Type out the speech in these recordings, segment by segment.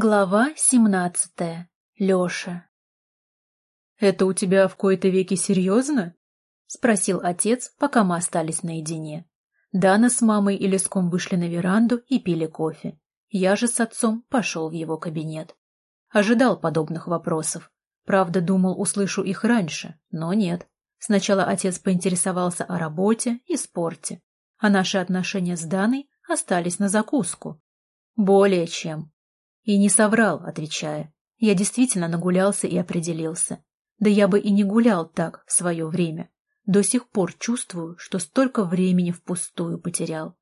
Глава семнадцатая. Леша. «Это у тебя в кои-то веки серьезно?» — спросил отец, пока мы остались наедине. Дана с мамой и Леском вышли на веранду и пили кофе. Я же с отцом пошел в его кабинет. Ожидал подобных вопросов. Правда, думал, услышу их раньше, но нет. Сначала отец поинтересовался о работе и спорте, а наши отношения с Даной остались на закуску. Более чем. И не соврал, отвечая. Я действительно нагулялся и определился. Да я бы и не гулял так в свое время. До сих пор чувствую, что столько времени впустую потерял.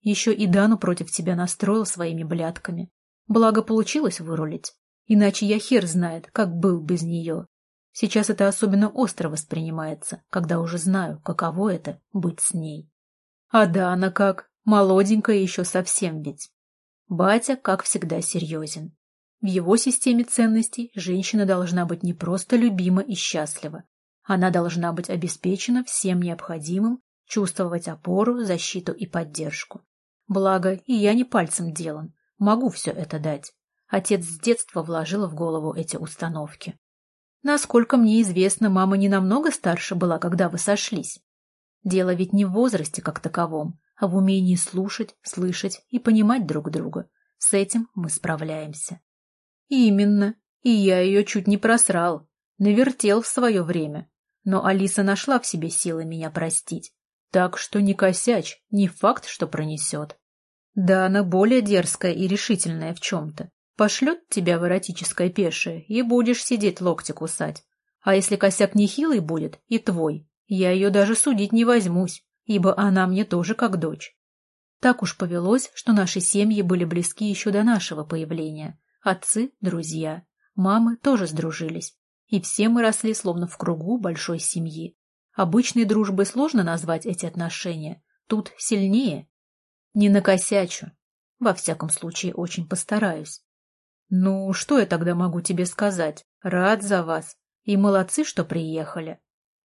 Еще и Дану против тебя настроил своими блядками. Благо получилось вырулить. Иначе я хер знает, как был без нее. Сейчас это особенно остро воспринимается, когда уже знаю, каково это — быть с ней. А Дана как? Молоденькая еще совсем ведь. Батя, как всегда, серьезен. В его системе ценностей женщина должна быть не просто любима и счастлива. Она должна быть обеспечена всем необходимым, чувствовать опору, защиту и поддержку. Благо, и я не пальцем делан, могу все это дать. Отец с детства вложил в голову эти установки. Насколько мне известно, мама не намного старше была, когда вы сошлись. Дело ведь не в возрасте как таковом, а в умении слушать, слышать и понимать друг друга. С этим мы справляемся. Именно. И я ее чуть не просрал. Навертел в свое время. Но Алиса нашла в себе силы меня простить. Так что не косячь, не факт, что пронесет. Да, она более дерзкая и решительная в чем-то. Пошлет тебя в эротическое пешее, и будешь сидеть локти кусать. А если косяк нехилый будет, и твой, я ее даже судить не возьмусь ибо она мне тоже как дочь. Так уж повелось, что наши семьи были близки еще до нашего появления. Отцы — друзья, мамы тоже сдружились, и все мы росли словно в кругу большой семьи. Обычной дружбой сложно назвать эти отношения, тут сильнее. Не накосячу, во всяком случае очень постараюсь. Ну, что я тогда могу тебе сказать? Рад за вас. И молодцы, что приехали.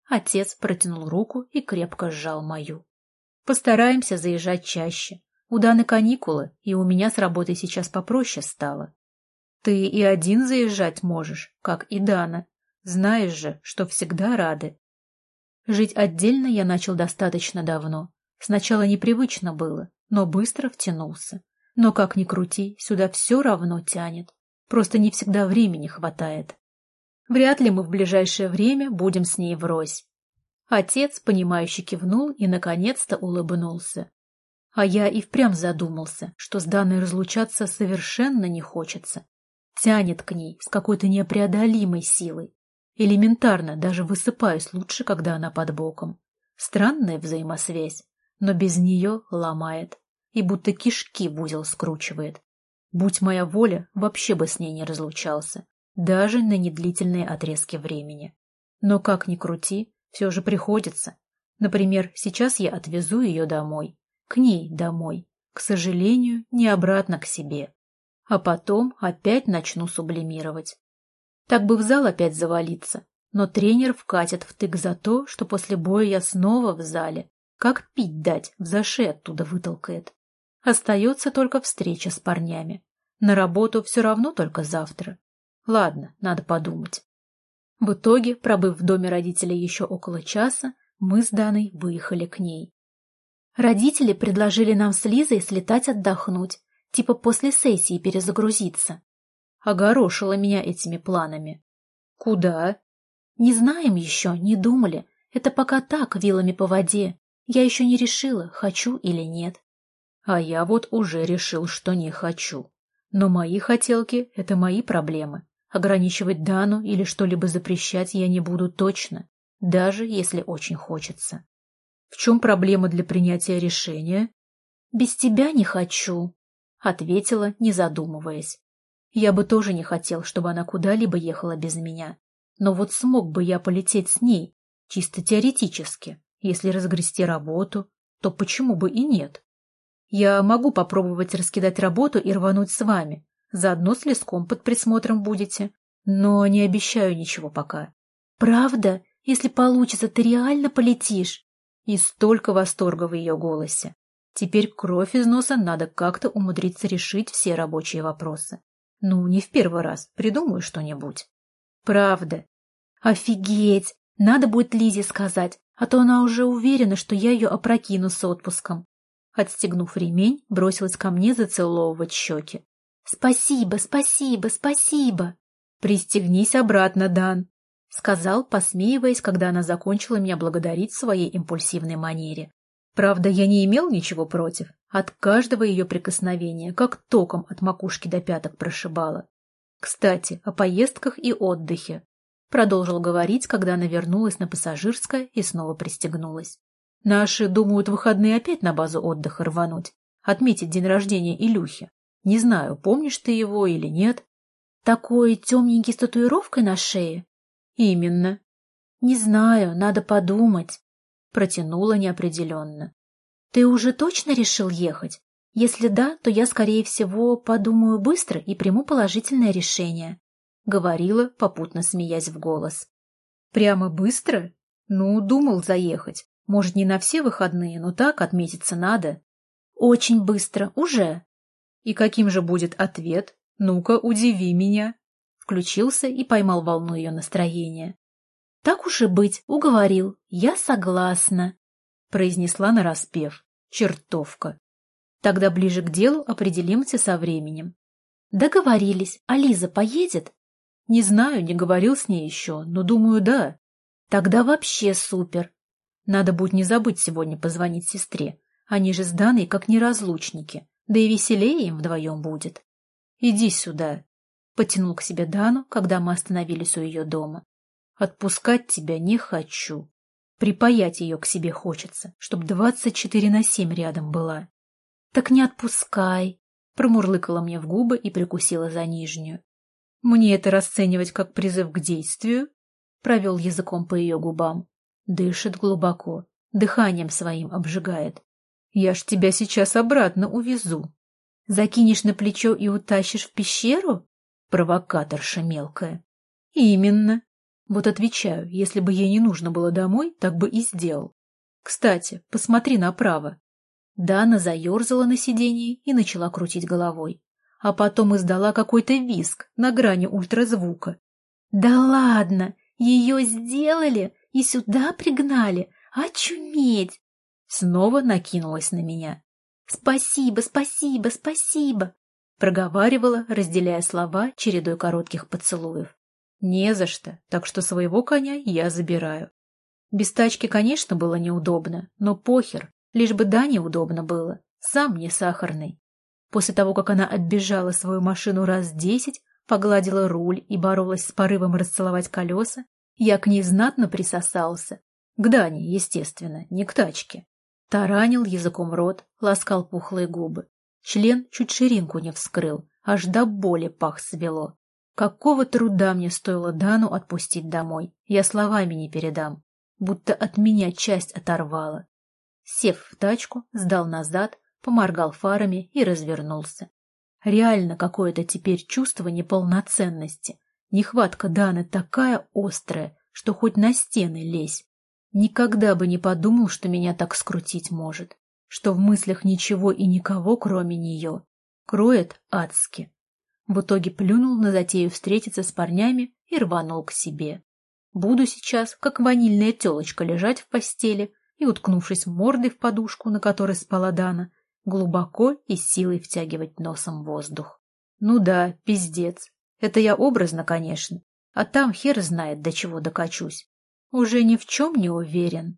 Отец протянул руку и крепко сжал мою. Постараемся заезжать чаще. У Даны каникулы, и у меня с работой сейчас попроще стало. Ты и один заезжать можешь, как и Дана. Знаешь же, что всегда рады. Жить отдельно я начал достаточно давно. Сначала непривычно было, но быстро втянулся. Но как ни крути, сюда все равно тянет. Просто не всегда времени хватает. Вряд ли мы в ближайшее время будем с ней врозь. Отец, понимающе кивнул и, наконец-то, улыбнулся. А я и впрямь задумался, что с Даной разлучаться совершенно не хочется. Тянет к ней с какой-то непреодолимой силой. Элементарно даже высыпаюсь лучше, когда она под боком. Странная взаимосвязь, но без нее ломает и будто кишки в узел скручивает. Будь моя воля, вообще бы с ней не разлучался даже на недлительные отрезки времени. Но как ни крути, все же приходится. Например, сейчас я отвезу ее домой, к ней домой, к сожалению, не обратно к себе. А потом опять начну сублимировать. Так бы в зал опять завалиться, но тренер вкатит втык за то, что после боя я снова в зале. Как пить дать, в заши оттуда вытолкает. Остается только встреча с парнями. На работу все равно только завтра. Ладно, надо подумать. В итоге, пробыв в доме родителей еще около часа, мы с Даной выехали к ней. Родители предложили нам с Лизой слетать отдохнуть, типа после сессии перезагрузиться. Огорошила меня этими планами. Куда? Не знаем еще, не думали. Это пока так, вилами по воде. Я еще не решила, хочу или нет. А я вот уже решил, что не хочу. Но мои хотелки — это мои проблемы. Ограничивать Дану или что-либо запрещать я не буду точно, даже если очень хочется. В чем проблема для принятия решения? Без тебя не хочу, ответила, не задумываясь. Я бы тоже не хотел, чтобы она куда-либо ехала без меня. Но вот смог бы я полететь с ней, чисто теоретически. Если разгрести работу, то почему бы и нет? Я могу попробовать раскидать работу и рвануть с вами, Заодно с леском под присмотром будете. Но не обещаю ничего пока. Правда? Если получится, ты реально полетишь? И столько восторга в ее голосе. Теперь кровь из носа надо как-то умудриться решить все рабочие вопросы. Ну, не в первый раз, придумаю что-нибудь. Правда. Офигеть! Надо будет Лизе сказать, а то она уже уверена, что я ее опрокину с отпуском. Отстегнув ремень, бросилась ко мне зацеловывать щеки. «Спасибо, спасибо, спасибо!» «Пристегнись обратно, Дан!» — сказал, посмеиваясь, когда она закончила меня благодарить в своей импульсивной манере. Правда, я не имел ничего против. От каждого ее прикосновения, как током от макушки до пяток прошибало. Кстати, о поездках и отдыхе. Продолжил говорить, когда она вернулась на пассажирское и снова пристегнулась. Наши думают выходные опять на базу отдыха рвануть, отметить день рождения Илюхи. Не знаю, помнишь ты его или нет. Такой темненький с татуировкой на шее? Именно. Не знаю, надо подумать. Протянула неопределенно. Ты уже точно решил ехать? Если да, то я, скорее всего, подумаю быстро и приму положительное решение. Говорила, попутно смеясь в голос. Прямо быстро? Ну, думал заехать. Может, не на все выходные, но так отметиться надо. Очень быстро, уже. И каким же будет ответ? Ну-ка, удиви меня. Включился и поймал волну ее настроения. Так уж и быть, уговорил. Я согласна. Произнесла нараспев. Чертовка. Тогда ближе к делу определимся со временем. Договорились. А Лиза поедет? Не знаю, не говорил с ней еще, но думаю, да. Тогда вообще супер. Надо будет не забыть сегодня позвонить сестре. Они же с Даной как неразлучники, да и веселее им вдвоем будет. Иди сюда. Потянул к себе Дану, когда мы остановились у ее дома. Отпускать тебя не хочу. Припаять ее к себе хочется, чтоб двадцать четыре на семь рядом была. Так не отпускай. Промурлыкала мне в губы и прикусила за нижнюю. Мне это расценивать как призыв к действию? Провел языком по ее губам. Дышит глубоко, дыханием своим обжигает. Я ж тебя сейчас обратно увезу. Закинешь на плечо и утащишь в пещеру? Провокаторша мелкая. Именно. Вот отвечаю, если бы ей не нужно было домой, так бы и сделал. Кстати, посмотри направо. Дана заерзала на сиденье и начала крутить головой. А потом издала какой-то виск на грани ультразвука. «Да ладно! Ее сделали? и сюда пригнали. Очуметь!» Снова накинулась на меня. «Спасибо, спасибо, спасибо!» Проговаривала, разделяя слова чередой коротких поцелуев. «Не за что, так что своего коня я забираю». Без тачки, конечно, было неудобно, но похер, лишь бы да неудобно было, сам не сахарный. После того, как она оббежала свою машину раз десять, погладила руль и боролась с порывом расцеловать колеса, я к ней знатно присосался. К Дане, естественно, не к тачке. Таранил языком рот, ласкал пухлые губы. Член чуть ширинку не вскрыл, аж до боли пах свело. Какого труда мне стоило Дану отпустить домой, я словами не передам. Будто от меня часть оторвала. Сев в тачку, сдал назад, поморгал фарами и развернулся. Реально какое-то теперь чувство неполноценности, Нехватка Даны такая острая, что хоть на стены лезь. Никогда бы не подумал, что меня так скрутить может, что в мыслях ничего и никого, кроме нее. Кроет адски. В итоге плюнул на затею встретиться с парнями и рванул к себе. Буду сейчас, как ванильная телочка, лежать в постели и, уткнувшись мордой в подушку, на которой спала Дана, глубоко и силой втягивать носом воздух. Ну да, пиздец. Это я образно, конечно, а там хер знает, до чего докачусь. Уже ни в чем не уверен.